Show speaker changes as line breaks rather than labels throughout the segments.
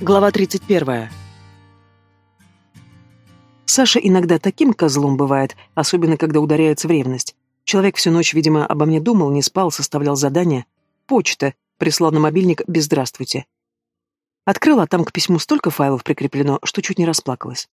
Глава 31. Саша иногда таким козлом бывает, особенно когда ударяется в ревность. Человек всю ночь, видимо, обо мне думал, не спал, составлял задания. Почта. Прислал на мобильник без «Здравствуйте». Открыла, а там к письму столько файлов прикреплено, что чуть не расплакалась.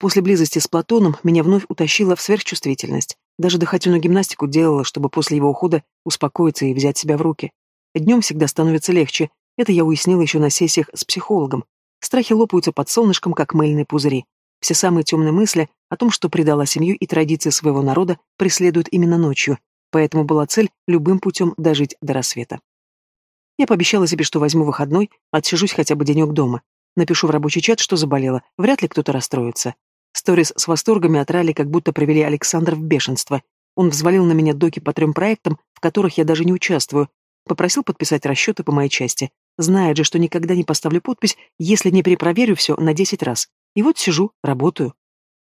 После близости с Платоном меня вновь утащило в сверхчувствительность. Даже дыхательную гимнастику делала, чтобы после его ухода успокоиться и взять себя в руки. Днем всегда становится легче, это я уяснила еще на сессиях с психологом. Страхи лопаются под солнышком, как мыльные пузыри. Все самые темные мысли о том, что предала семью и традиции своего народа, преследуют именно ночью, поэтому была цель любым путем дожить до рассвета. Я пообещала себе, что возьму выходной, отсижусь хотя бы денек дома. Напишу в рабочий чат, что заболела, вряд ли кто-то расстроится. Сторис с восторгами от ралли как будто привели Александр в бешенство. Он взвалил на меня доки по трем проектам, в которых я даже не участвую, попросил подписать расчеты по моей части, Знает же, что никогда не поставлю подпись, если не перепроверю все на десять раз. И вот сижу, работаю.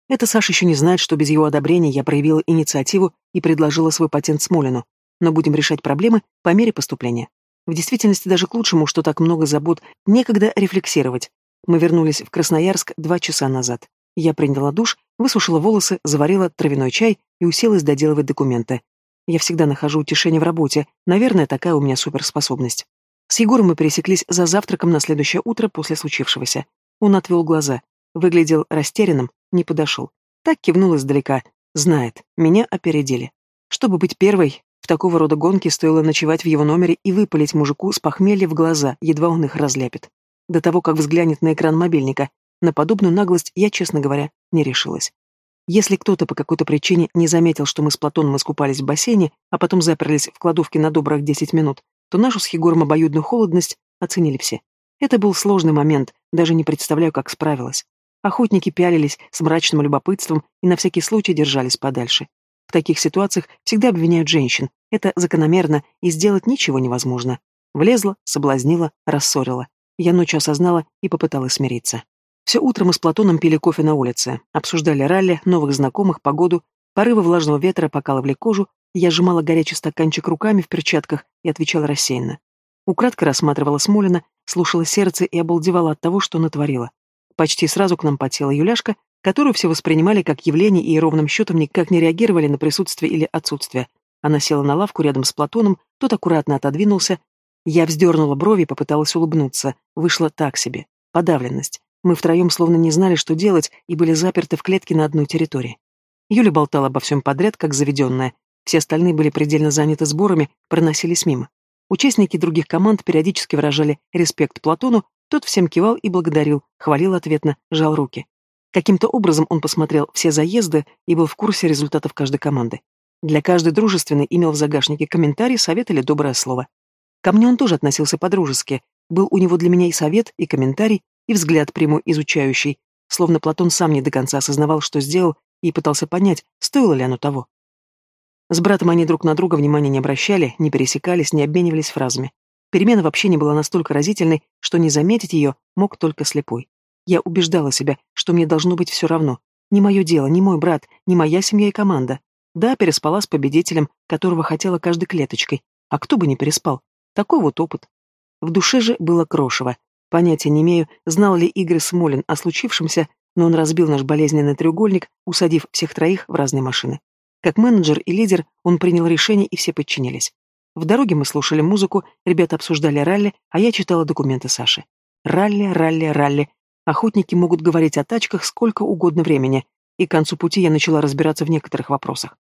Это Саша еще не знает, что без его одобрения я проявила инициативу и предложила свой патент Смолину. Но будем решать проблемы по мере поступления. В действительности даже к лучшему, что так много забот, некогда рефлексировать. Мы вернулись в Красноярск два часа назад. Я приняла душ, высушила волосы, заварила травяной чай и уселась доделывать документы. Я всегда нахожу утешение в работе, наверное, такая у меня суперспособность. С Егором мы пересеклись за завтраком на следующее утро после случившегося. Он отвел глаза. Выглядел растерянным, не подошел. Так кивнул издалека. Знает, меня опередили. Чтобы быть первой, в такого рода гонке стоило ночевать в его номере и выпалить мужику с похмелья в глаза, едва он их разляпит. До того, как взглянет на экран мобильника. На подобную наглость я, честно говоря, не решилась. Если кто-то по какой-то причине не заметил, что мы с Платоном искупались в бассейне, а потом заперлись в кладовке на добрых десять минут, то нашу с Егором обоюдную холодность оценили все. Это был сложный момент, даже не представляю, как справилась. Охотники пялились с мрачным любопытством и на всякий случай держались подальше. В таких ситуациях всегда обвиняют женщин. Это закономерно, и сделать ничего невозможно. Влезла, соблазнила, рассорила. Я ночью осознала и попыталась смириться. Все утро мы с Платоном пили кофе на улице, обсуждали ралли, новых знакомых, погоду, порывы влажного ветра покалывали кожу, я сжимала горячий стаканчик руками в перчатках и отвечала рассеянно. Украдко рассматривала Смолина, слушала сердце и обалдевала от того, что натворила. Почти сразу к нам потела Юляшка, которую все воспринимали как явление и ровным счетом никак не реагировали на присутствие или отсутствие. Она села на лавку рядом с Платоном, тот аккуратно отодвинулся. Я вздернула брови и попыталась улыбнуться. Вышло так себе. Подавленность. Мы втроем словно не знали, что делать, и были заперты в клетке на одной территории. Юля болтала обо всем подряд, как заведенная, все остальные были предельно заняты сборами, проносились мимо. Участники других команд периодически выражали респект Платону, тот всем кивал и благодарил, хвалил ответно, жал руки. Каким-то образом он посмотрел все заезды и был в курсе результатов каждой команды. Для каждой дружественной имел в загашнике комментарий, совет или доброе слово. Ко мне он тоже относился по-дружески. Был у него для меня и совет, и комментарий, и взгляд прямой изучающий, словно Платон сам не до конца осознавал, что сделал, и пытался понять, стоило ли оно того. С братом они друг на друга внимания не обращали, не пересекались, не обменивались фразами. Перемена вообще не была настолько разительной, что не заметить ее мог только слепой. Я убеждала себя, что мне должно быть все равно. Не мое дело, не мой брат, не моя семья и команда. Да, переспала с победителем, которого хотела каждой клеточкой. А кто бы не переспал? Такой вот опыт. В душе же было крошево. Понятия не имею, знал ли Игорь Смолин о случившемся, но он разбил наш болезненный треугольник, усадив всех троих в разные машины. Как менеджер и лидер он принял решение, и все подчинились. В дороге мы слушали музыку, ребята обсуждали ралли, а я читала документы Саши. Ралли, ралли, ралли. Охотники могут говорить о тачках сколько угодно времени, и к концу пути я начала разбираться в некоторых вопросах.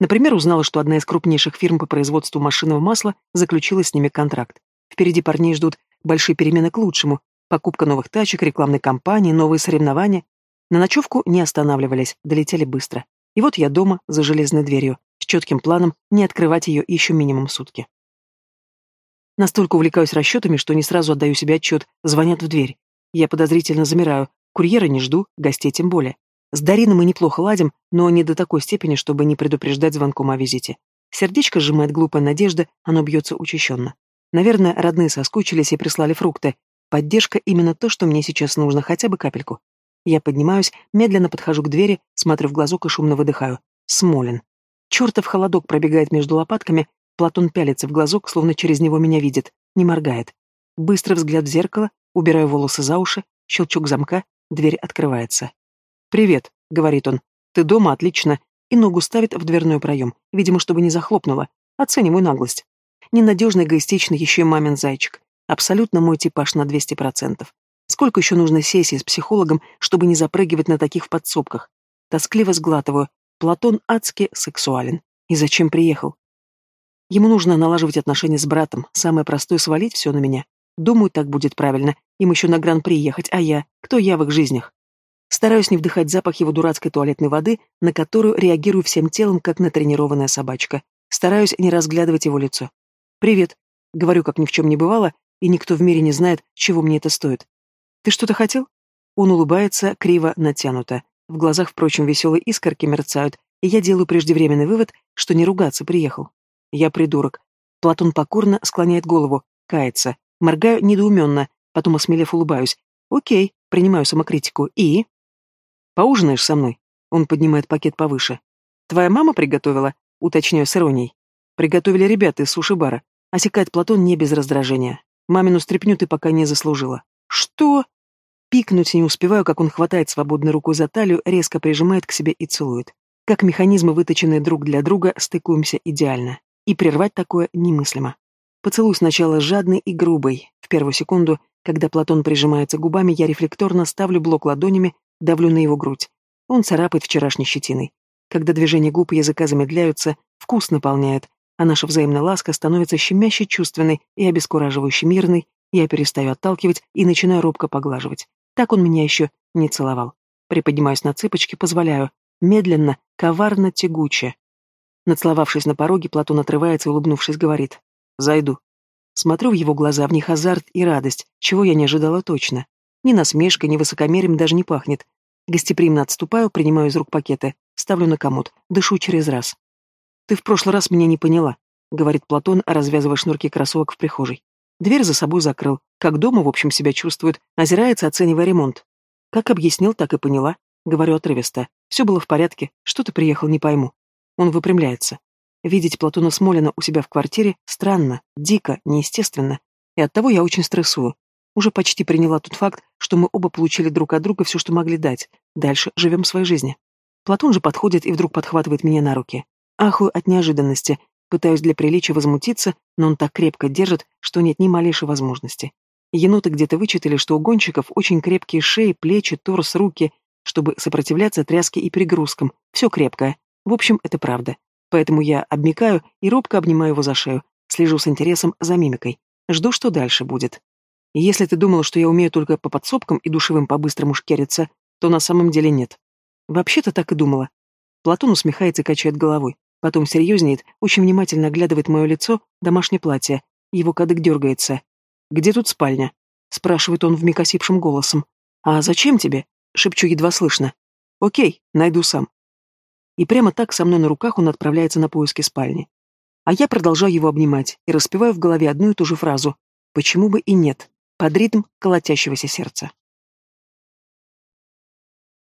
Например, узнала, что одна из крупнейших фирм по производству машинного масла заключила с ними контракт. Впереди парней ждут большие перемены к лучшему, покупка новых тачек, рекламной кампании, новые соревнования. На ночевку не останавливались, долетели быстро. И вот я дома, за железной дверью, с четким планом не открывать ее еще минимум сутки. Настолько увлекаюсь расчетами, что не сразу отдаю себе отчет, звонят в дверь. Я подозрительно замираю, курьера не жду, гостей тем более. С Дариной мы неплохо ладим, но не до такой степени, чтобы не предупреждать звонком о визите. Сердечко сжимает глупая надежда, оно бьется учащенно. Наверное, родные соскучились и прислали фрукты. Поддержка именно то, что мне сейчас нужно, хотя бы капельку. Я поднимаюсь, медленно подхожу к двери, смотрю в глазок и шумно выдыхаю. Смолин. Чертов холодок пробегает между лопатками, Платон пялится в глазок, словно через него меня видит, не моргает. Быстрый взгляд в зеркало, Убираю волосы за уши, щелчок замка, дверь открывается. «Привет», — говорит он. «Ты дома? Отлично». И ногу ставит в дверной проем, видимо, чтобы не захлопнула. Оцениваю наглость. Ненадежный, эгоистичный, еще и мамин зайчик. Абсолютно мой типаж на 200%. Сколько еще нужно сессий с психологом, чтобы не запрыгивать на таких в подсобках? Тоскливо сглатываю. Платон адски сексуален. И зачем приехал? Ему нужно налаживать отношения с братом. Самое простое — свалить все на меня. Думаю, так будет правильно. Им еще на гран-при ехать, а я? Кто я в их жизнях? Стараюсь не вдыхать запах его дурацкой туалетной воды, на которую реагирую всем телом, как на тренированная собачка. Стараюсь не разглядывать его лицо. «Привет», — говорю, как ни в чем не бывало, и никто в мире не знает, чего мне это стоит. «Ты что-то хотел?» Он улыбается, криво, натянуто. В глазах, впрочем, веселые искорки мерцают, и я делаю преждевременный вывод, что не ругаться приехал. Я придурок. Платон покорно склоняет голову, кается. Моргаю недоуменно, потом, осмелев, улыбаюсь. Окей, принимаю самокритику. И? Поужинаешь со мной? Он поднимает пакет повыше. Твоя мама приготовила? Уточняю с иронией. Приготовили ребята из суши-бара. Осекает Платон не без раздражения. Мамину стряпню ты пока не заслужила. Что? Пикнуть не успеваю, как он хватает свободной рукой за талию, резко прижимает к себе и целует. Как механизмы, выточенные друг для друга, стыкуемся идеально. И прервать такое немыслимо. Поцелуй сначала жадный и грубый. В первую секунду, когда Платон прижимается губами, я рефлекторно ставлю блок ладонями, давлю на его грудь. Он царапает вчерашней щетиной. Когда движения губ и языка замедляются, вкус наполняет, а наша взаимная ласка становится щемяще чувственной и обескураживающе мирной, я перестаю отталкивать и начинаю робко поглаживать. Так он меня еще не целовал. Приподнимаюсь на цыпочки, позволяю. Медленно, коварно, тягуче. Нацеловавшись на пороге, Платон отрывается и, улыбнувшись, говорит «Зайду». Смотрю в его глаза, в них азарт и радость, чего я не ожидала точно. Ни насмешкой, ни высокомерием даже не пахнет. Гостеприимно отступаю, принимаю из рук пакеты, ставлю на комод, дышу через раз. «Ты в прошлый раз меня не поняла», — говорит Платон, развязывая шнурки кроссовок в прихожей. Дверь за собой закрыл, как дома, в общем, себя чувствует, озирается, оценивая ремонт. Как объяснил, так и поняла. Говорю отрывисто. Все было в порядке, что ты приехал, не пойму. Он выпрямляется. Видеть Платона Смолина у себя в квартире странно, дико, неестественно. И оттого я очень стрессую. Уже почти приняла тот факт, что мы оба получили друг от друга все, что могли дать. Дальше живем своей жизнью. Платон же подходит и вдруг подхватывает меня на руки. Ахую от неожиданности, пытаюсь для приличия возмутиться, но он так крепко держит, что нет ни малейшей возможности. Еноты где-то вычитали, что у гонщиков очень крепкие шеи, плечи, торс, руки, чтобы сопротивляться тряске и перегрузкам. Все крепкое. В общем, это правда. Поэтому я обмикаю и робко обнимаю его за шею, слежу с интересом за мимикой. Жду, что дальше будет. Если ты думал, что я умею только по подсобкам и душевым по-быстрому шкериться, то на самом деле нет. Вообще-то так и думала. Платон усмехается и качает головой. Потом серьезнеет, очень внимательно оглядывает мое лицо, домашнее платье. Его кадык дергается. «Где тут спальня?» — спрашивает он вмиг осипшим голосом. «А зачем тебе?» — шепчу едва слышно. «Окей, найду сам». И прямо так со мной на руках он отправляется на поиски спальни. А я продолжаю его обнимать и распеваю в голове одну и ту же фразу «Почему бы и нет?» под ритм колотящегося сердца.